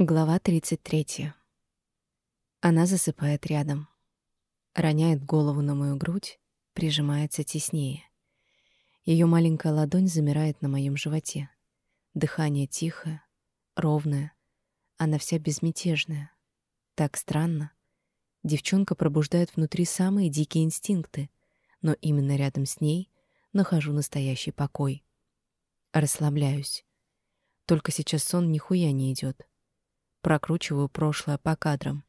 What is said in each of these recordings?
Глава 33. Она засыпает рядом. Роняет голову на мою грудь, прижимается теснее. Ее маленькая ладонь замирает на моем животе. Дыхание тихое, ровное. Она вся безмятежная. Так странно. Девчонка пробуждает внутри самые дикие инстинкты, но именно рядом с ней нахожу настоящий покой. Расслабляюсь. Только сейчас сон нихуя не идет. Прокручиваю прошлое по кадрам.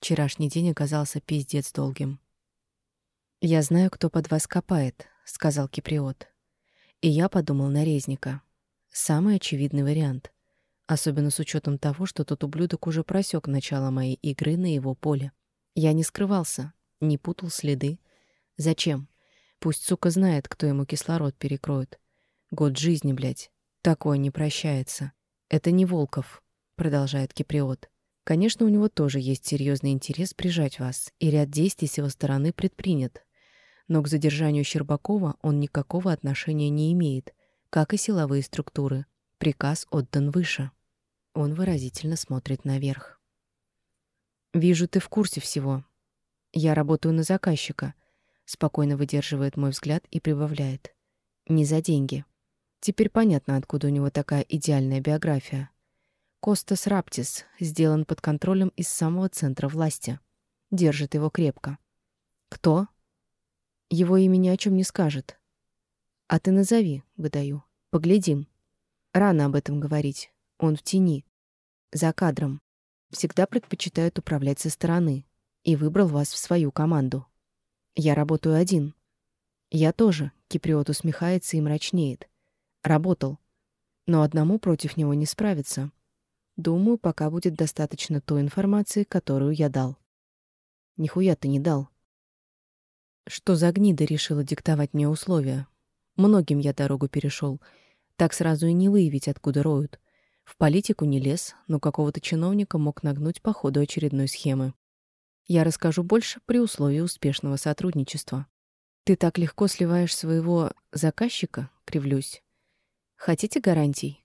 Вчерашний день оказался пиздец долгим. «Я знаю, кто под вас копает», — сказал Киприот. И я подумал на Резника. Самый очевидный вариант. Особенно с учетом того, что тот ублюдок уже просек начало моей игры на его поле. Я не скрывался, не путал следы. Зачем? Пусть, сука, знает, кто ему кислород перекроет. Год жизни, блядь. Такое не прощается. Это не Волков, продолжает Киприот. Конечно, у него тоже есть серьезный интерес прижать вас, и ряд действий с его стороны предпринят. Но к задержанию Щербакова он никакого отношения не имеет, как и силовые структуры. Приказ отдан выше. Он выразительно смотрит наверх. «Вижу, ты в курсе всего. Я работаю на заказчика», — спокойно выдерживает мой взгляд и прибавляет. «Не за деньги». Теперь понятно, откуда у него такая идеальная биография. Костас Раптис сделан под контролем из самого центра власти. Держит его крепко. Кто? Его имя ни о чем не скажет. А ты назови, выдаю. Поглядим. Рано об этом говорить. Он в тени. За кадром. Всегда предпочитает управлять со стороны. И выбрал вас в свою команду. Я работаю один. Я тоже, Киприот усмехается и мрачнеет. Работал. Но одному против него не справиться. Думаю, пока будет достаточно той информации, которую я дал. Нихуя ты не дал. Что за гнида решила диктовать мне условия? Многим я дорогу перешел. Так сразу и не выявить, откуда роют. В политику не лез, но какого-то чиновника мог нагнуть по ходу очередной схемы. Я расскажу больше при условии успешного сотрудничества. Ты так легко сливаешь своего заказчика, кривлюсь. Хотите гарантий?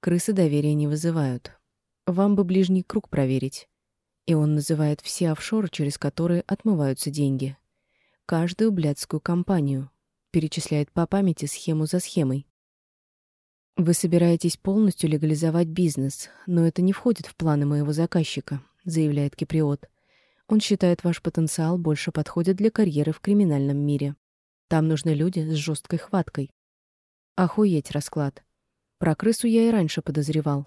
Крысы доверия не вызывают. Вам бы ближний круг проверить. И он называет все офшоры, через которые отмываются деньги. Каждую блядскую компанию. Перечисляет по памяти схему за схемой. Вы собираетесь полностью легализовать бизнес, но это не входит в планы моего заказчика, заявляет Киприот. Он считает, ваш потенциал больше подходит для карьеры в криминальном мире. Там нужны люди с жесткой хваткой. Охуеть расклад. Про крысу я и раньше подозревал,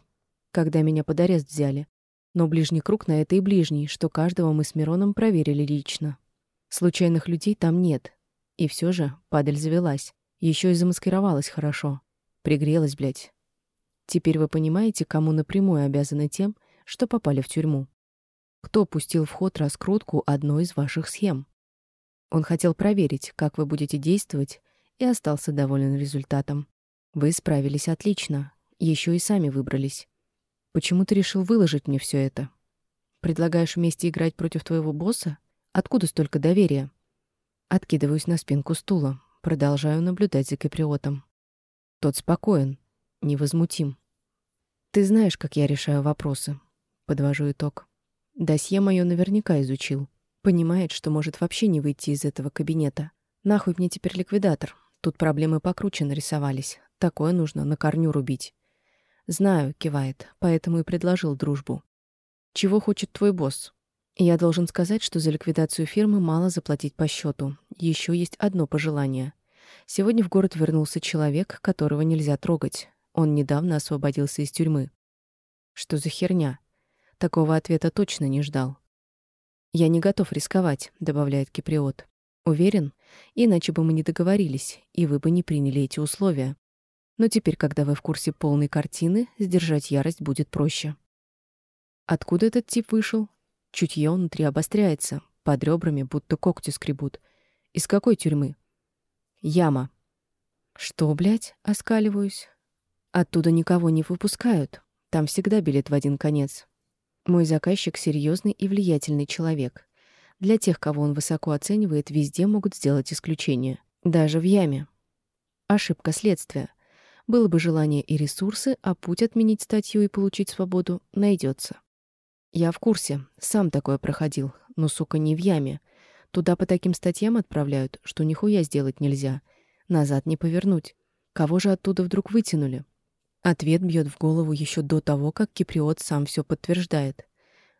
когда меня под арест взяли. Но ближний круг на это и ближний, что каждого мы с Мироном проверили лично. Случайных людей там нет. И все же падаль завелась. Еще и замаскировалась хорошо. Пригрелась, блядь. Теперь вы понимаете, кому напрямую обязаны тем, что попали в тюрьму. Кто пустил в ход раскрутку одной из ваших схем? Он хотел проверить, как вы будете действовать, и остался доволен результатом. Вы справились отлично, еще и сами выбрались. Почему ты решил выложить мне все это? Предлагаешь вместе играть против твоего босса? Откуда столько доверия? Откидываюсь на спинку стула, продолжаю наблюдать за Киприотом. Тот спокоен, невозмутим. Ты знаешь, как я решаю вопросы. Подвожу итог. Досье мое наверняка изучил. Понимает, что может вообще не выйти из этого кабинета. Нахуй мне теперь ликвидатор? Тут проблемы покруче нарисовались. Такое нужно на корню рубить. Знаю, кивает, поэтому и предложил дружбу. Чего хочет твой босс? Я должен сказать, что за ликвидацию фирмы мало заплатить по счету. Еще есть одно пожелание. Сегодня в город вернулся человек, которого нельзя трогать. Он недавно освободился из тюрьмы. Что за херня? Такого ответа точно не ждал. Я не готов рисковать, добавляет Киприот. Уверен, иначе бы мы не договорились, и вы бы не приняли эти условия. Но теперь, когда вы в курсе полной картины, сдержать ярость будет проще. Откуда этот тип вышел? Чутье внутри обостряется, под ребрами будто когти скребут. Из какой тюрьмы? Яма. Что, блядь, оскаливаюсь? Оттуда никого не выпускают. Там всегда билет в один конец. Мой заказчик серьезный и влиятельный человек. Для тех, кого он высоко оценивает, везде могут сделать исключение. Даже в яме. Ошибка следствия — Было бы желание и ресурсы, а путь отменить статью и получить свободу найдется. Я в курсе, сам такое проходил, но, сука, не в яме. Туда по таким статьям отправляют, что нихуя сделать нельзя. Назад не повернуть. Кого же оттуда вдруг вытянули? Ответ бьет в голову еще до того, как киприот сам все подтверждает.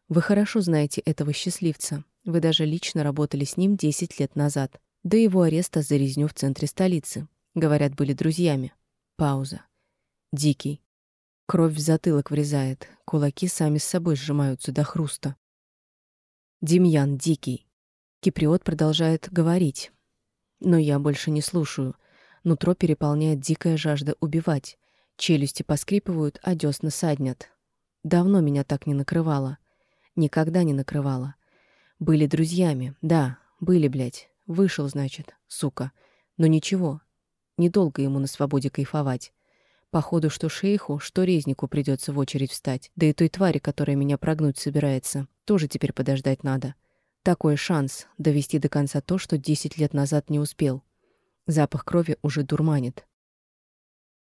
Вы хорошо знаете этого счастливца. Вы даже лично работали с ним 10 лет назад. До его ареста за резню в центре столицы. Говорят, были друзьями. Пауза. Дикий. Кровь в затылок врезает, кулаки сами с собой сжимаются до хруста. Демьян Дикий. Киприот продолжает говорить. Но я больше не слушаю. Нутро переполняет дикая жажда убивать. Челюсти поскрипывают, а десна саднят. Давно меня так не накрывало. Никогда не накрывало. Были друзьями, да, были, блядь. Вышел, значит, сука. Но ничего. Недолго ему на свободе кайфовать. Походу, что шейху, что резнику придется в очередь встать. Да и той твари, которая меня прогнуть собирается, тоже теперь подождать надо. Такой шанс довести до конца то, что 10 лет назад не успел. Запах крови уже дурманит.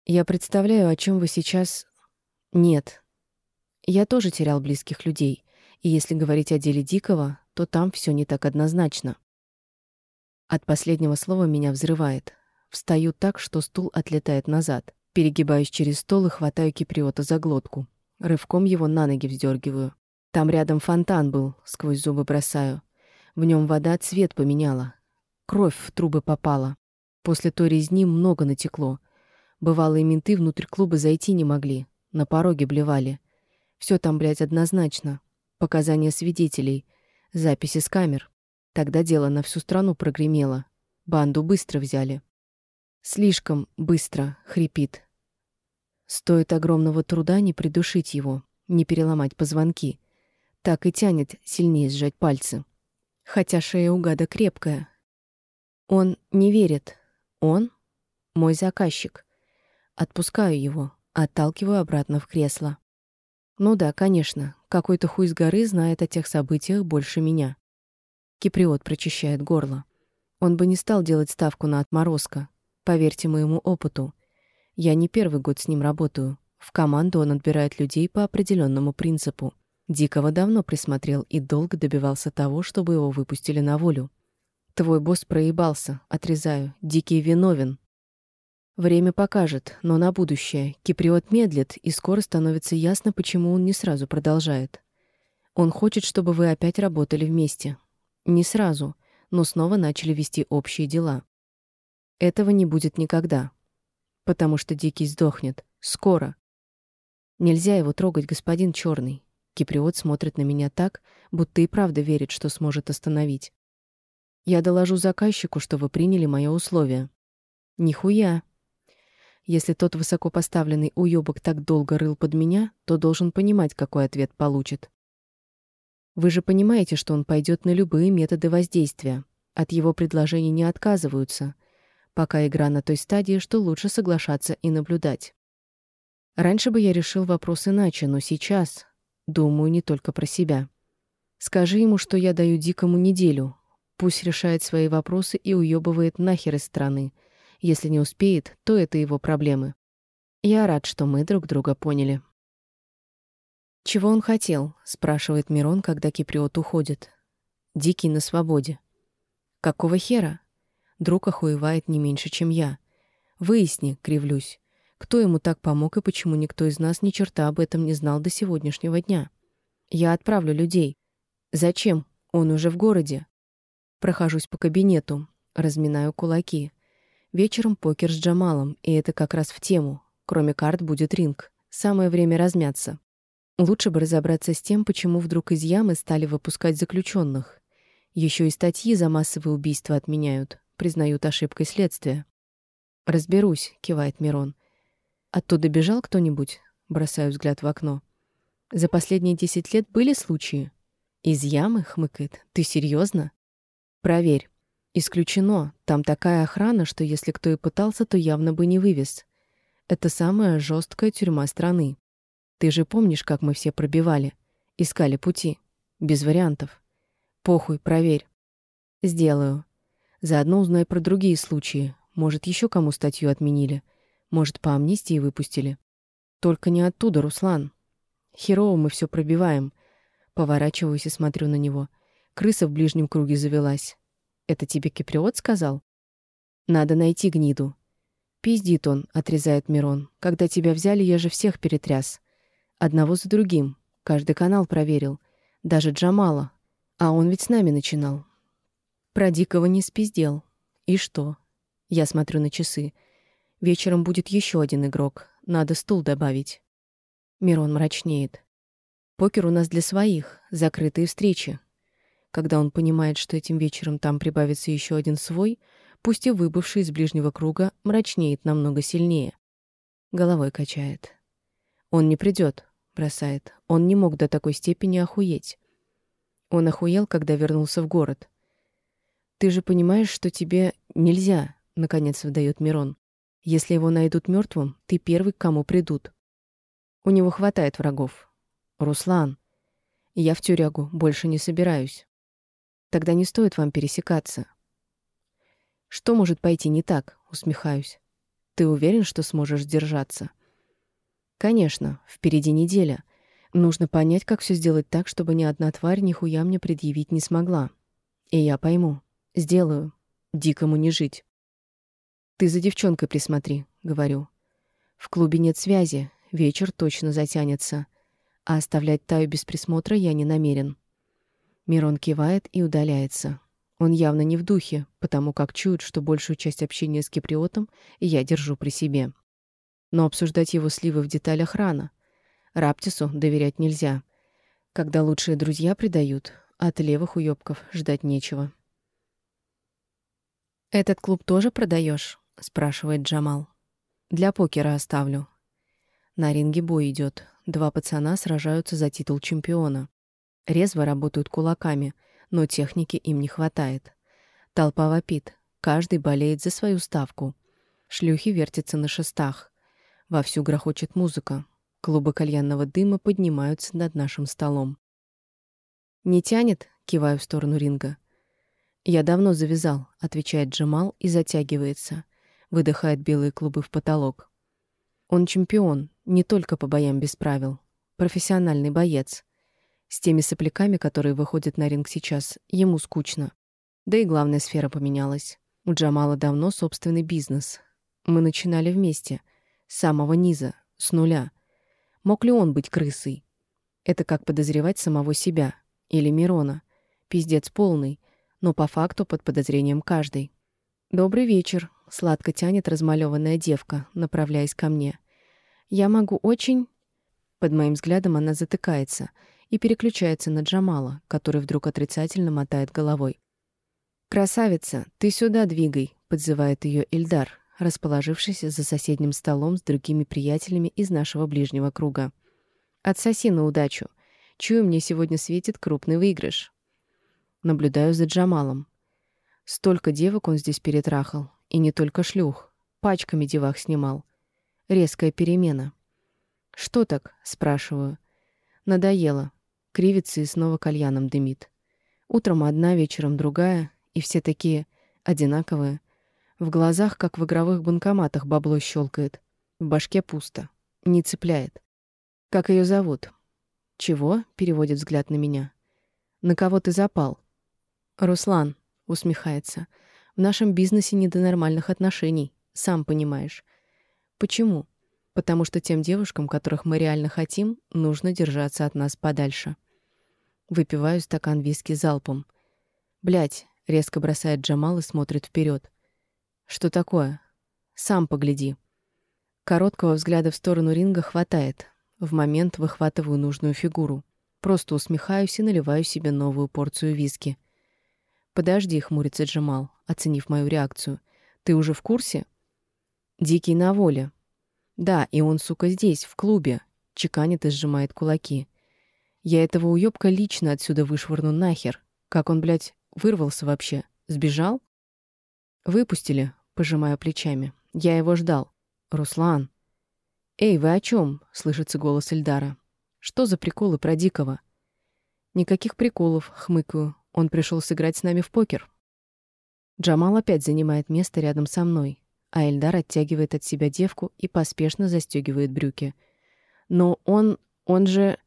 Я представляю, о чем вы сейчас... Нет. Я тоже терял близких людей. И если говорить о деле Дикого, то там все не так однозначно. От последнего слова меня взрывает. Встаю так, что стул отлетает назад. Перегибаюсь через стол и хватаю киприота за глотку. Рывком его на ноги вздергиваю. Там рядом фонтан был, сквозь зубы бросаю. В нем вода цвет поменяла. Кровь в трубы попала. После той резни много натекло. Бывалые менты внутрь клуба зайти не могли. На пороге блевали. Все там, блядь, однозначно. Показания свидетелей. Записи с камер. Тогда дело на всю страну прогремело. Банду быстро взяли. Слишком быстро, хрипит. Стоит огромного труда не придушить его, не переломать позвонки. Так и тянет сильнее сжать пальцы. Хотя шея у гада крепкая. Он не верит. Он — мой заказчик. Отпускаю его, отталкиваю обратно в кресло. Ну да, конечно, какой-то хуй с горы знает о тех событиях больше меня. Киприот прочищает горло. Он бы не стал делать ставку на отморозка. Поверьте моему опыту. Я не первый год с ним работаю. В команду он отбирает людей по определенному принципу. Дикого давно присмотрел и долго добивался того, чтобы его выпустили на волю. Твой босс проебался, отрезаю. Дикий виновен. Время покажет, но на будущее. Киприот медлит, и скоро становится ясно, почему он не сразу продолжает. Он хочет, чтобы вы опять работали вместе. Не сразу, но снова начали вести общие дела. Этого не будет никогда потому что Дикий сдохнет. Скоро. Нельзя его трогать, господин Черный. Киприот смотрит на меня так, будто и правда верит, что сможет остановить. Я доложу заказчику, что вы приняли мое условие. Нихуя. Если тот высокопоставленный уёбок так долго рыл под меня, то должен понимать, какой ответ получит. Вы же понимаете, что он пойдет на любые методы воздействия. От его предложений не отказываются — Пока игра на той стадии, что лучше соглашаться и наблюдать. Раньше бы я решил вопрос иначе, но сейчас думаю не только про себя. Скажи ему, что я даю Дикому неделю. Пусть решает свои вопросы и уёбывает нахер из страны. Если не успеет, то это его проблемы. Я рад, что мы друг друга поняли. «Чего он хотел?» — спрашивает Мирон, когда Киприот уходит. «Дикий на свободе». «Какого хера?» Друг охуевает не меньше, чем я. Выясни, кривлюсь, кто ему так помог и почему никто из нас ни черта об этом не знал до сегодняшнего дня. Я отправлю людей. Зачем? Он уже в городе. Прохожусь по кабинету, разминаю кулаки. Вечером покер с Джамалом, и это как раз в тему. Кроме карт будет ринг. Самое время размяться. Лучше бы разобраться с тем, почему вдруг из ямы стали выпускать заключенных. Еще и статьи за массовые убийства отменяют признают ошибкой следствия. «Разберусь», — кивает Мирон. «Оттуда бежал кто-нибудь?» — бросаю взгляд в окно. «За последние десять лет были случаи?» «Из ямы?» — хмыкает. «Ты серьезно? «Проверь». «Исключено. Там такая охрана, что если кто и пытался, то явно бы не вывез. Это самая жесткая тюрьма страны. Ты же помнишь, как мы все пробивали? Искали пути. Без вариантов. Похуй, проверь». «Сделаю. Заодно узнай про другие случаи. Может, еще кому статью отменили. Может, по амнистии выпустили? Только не оттуда, Руслан. Херово мы все пробиваем. Поворачиваюсь и смотрю на него. Крыса в ближнем круге завелась. Это тебе киприот сказал? Надо найти гниду. Пиздит он, отрезает Мирон. Когда тебя взяли, я же всех перетряс. Одного за другим. Каждый канал проверил. Даже Джамала. А он ведь с нами начинал. Про Дикого не спиздел. И что? Я смотрю на часы. Вечером будет еще один игрок. Надо стул добавить. Мирон мрачнеет. Покер у нас для своих, закрытые встречи. Когда он понимает, что этим вечером там прибавится еще один свой, пусть и выбывший из ближнего круга, мрачнеет намного сильнее. Головой качает. Он не придет, бросает. Он не мог до такой степени охуеть. Он охуел, когда вернулся в город. Ты же понимаешь, что тебе нельзя, наконец выдает Мирон. Если его найдут мертвым, ты первый, к кому придут. У него хватает врагов. Руслан, я в тюрягу больше не собираюсь. Тогда не стоит вам пересекаться. Что может пойти не так? Усмехаюсь. Ты уверен, что сможешь сдержаться? Конечно, впереди неделя. Нужно понять, как все сделать так, чтобы ни одна тварь нихуя мне предъявить не смогла. И я пойму. Сделаю. Дикому не жить. «Ты за девчонкой присмотри», — говорю. «В клубе нет связи, вечер точно затянется, а оставлять Таю без присмотра я не намерен». Мирон кивает и удаляется. Он явно не в духе, потому как чует, что большую часть общения с киприотом я держу при себе. Но обсуждать его сливы в деталях рано. Раптису доверять нельзя. Когда лучшие друзья предают, от левых уёбков ждать нечего. «Этот клуб тоже продаешь? — спрашивает Джамал. «Для покера оставлю». На ринге бой идет. Два пацана сражаются за титул чемпиона. Резво работают кулаками, но техники им не хватает. Толпа вопит. Каждый болеет за свою ставку. Шлюхи вертятся на шестах. Вовсю грохочет музыка. Клубы кальянного дыма поднимаются над нашим столом. «Не тянет?» — киваю в сторону ринга. «Я давно завязал», — отвечает Джамал и затягивается — выдыхает белые клубы в потолок. Он чемпион, не только по боям без правил. Профессиональный боец. С теми сопляками, которые выходят на ринг сейчас, ему скучно. Да и главная сфера поменялась. У Джамала давно собственный бизнес. Мы начинали вместе. С самого низа, с нуля. Мог ли он быть крысой? Это как подозревать самого себя. Или Мирона. Пиздец полный, но по факту под подозрением каждый. «Добрый вечер», — сладко тянет размалеванная девка, направляясь ко мне. «Я могу очень...» Под моим взглядом она затыкается и переключается на Джамала, который вдруг отрицательно мотает головой. «Красавица, ты сюда двигай», — подзывает ее Ильдар, расположившийся за соседним столом с другими приятелями из нашего ближнего круга. «Отсоси на удачу. Чую, мне сегодня светит крупный выигрыш». Наблюдаю за Джамалом. Столько девок он здесь перетрахал. И не только шлюх. Пачками девах снимал. Резкая перемена. «Что так?» — спрашиваю. Надоело. Кривится и снова кальяном дымит. Утром одна, вечером другая. И все такие одинаковые. В глазах, как в игровых банкоматах, бабло щелкает. В башке пусто. Не цепляет. «Как ее зовут?» «Чего?» — переводит взгляд на меня. «На кого ты запал?» «Руслан», усмехается. В нашем бизнесе не до нормальных отношений, сам понимаешь. Почему? Потому что тем девушкам, которых мы реально хотим, нужно держаться от нас подальше. Выпиваю стакан виски залпом. Блять, резко бросает Джамал и смотрит вперед. Что такое? Сам погляди. Короткого взгляда в сторону ринга хватает. В момент выхватываю нужную фигуру. Просто усмехаюсь и наливаю себе новую порцию виски. «Подожди», — хмурится Джамал, оценив мою реакцию. «Ты уже в курсе?» «Дикий на воле». «Да, и он, сука, здесь, в клубе», — чеканит и сжимает кулаки. «Я этого уёбка лично отсюда вышвырну нахер. Как он, блядь, вырвался вообще? Сбежал?» «Выпустили», — пожимаю плечами. «Я его ждал». «Руслан». «Эй, вы о чем? слышится голос Эльдара. «Что за приколы про Дикого?» «Никаких приколов», — хмыкаю. Он пришел сыграть с нами в покер. Джамал опять занимает место рядом со мной. а Эльдар оттягивает от себя девку и поспешно застегивает брюки. Но он... он же...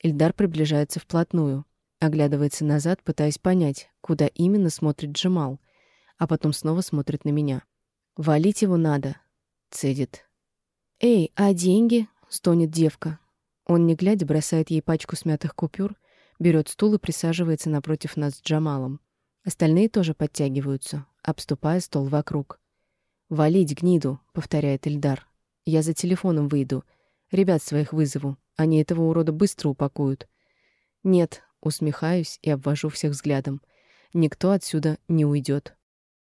Эльдар приближается вплотную, оглядывается назад, пытаясь понять, куда именно смотрит Джамал, а потом снова смотрит на меня. «Валить его надо», — цедит. «Эй, а деньги?» — стонет девка. Он, не глядя, бросает ей пачку смятых купюр, берет стул и присаживается напротив нас с Джамалом. Остальные тоже подтягиваются, обступая стол вокруг. «Валить гниду», — повторяет Эльдар. «Я за телефоном выйду. Ребят своих вызову. Они этого урода быстро упакуют». «Нет», — усмехаюсь и обвожу всех взглядом. «Никто отсюда не уйдет.